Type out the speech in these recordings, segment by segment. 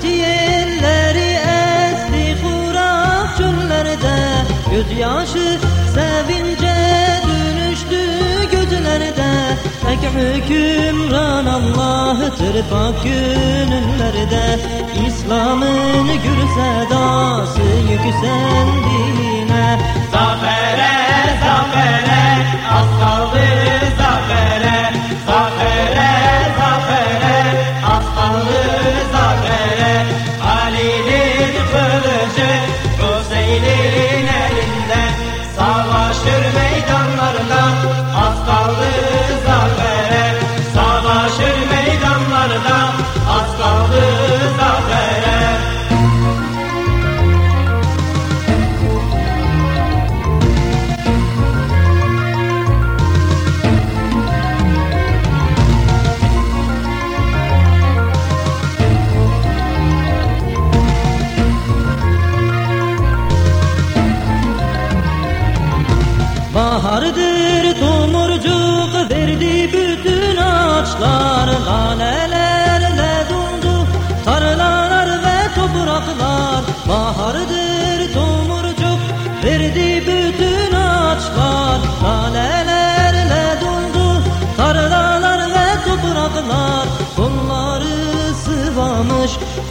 Rahmetilleri esti kurak günlerde Gözyaşı sevince dönüştü gözlerde. Tek hükümran Allah'tır pak gönüllerde. İslam'ın gür sedası yükseldiğine Zafere, zafere, Vardır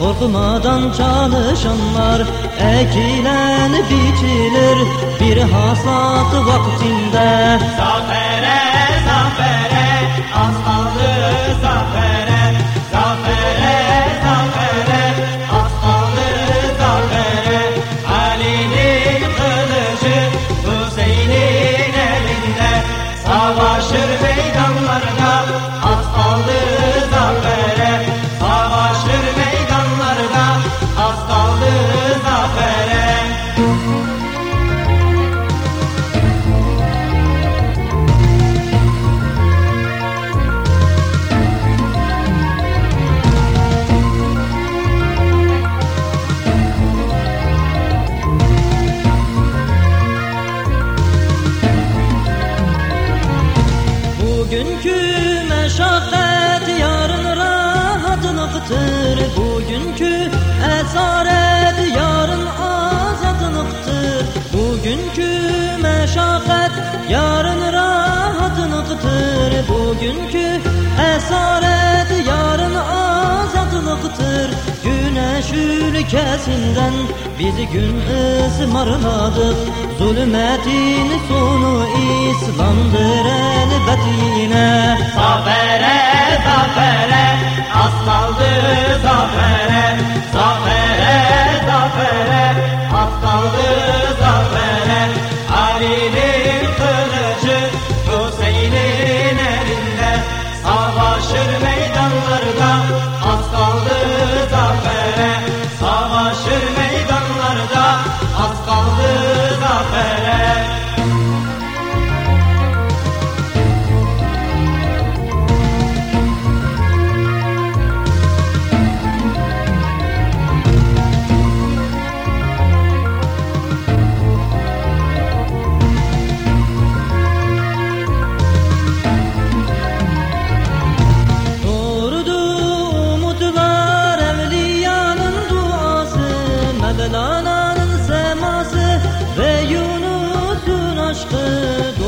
korkmadan çalışanlar Ekilen biçilir. Bir hasat vaktinde. Zafere, zafere, meşakkat yarın rahatlıktır Bugünkü esaret yarın azatlıktır Bugünkü meşakkat yarın rahatlıktır Bugünkü esaret yarın azatlıktır Güneş ülkesinden bizi gün ısmarladı Zulmetin sonu İslam'dır elbet yine. Zafere, zafere, aslandı zafere. Zafere, zafere, aslandı zafere. Ali'nin kılıcı Hüseyin'in elinde. Savaşır aşkı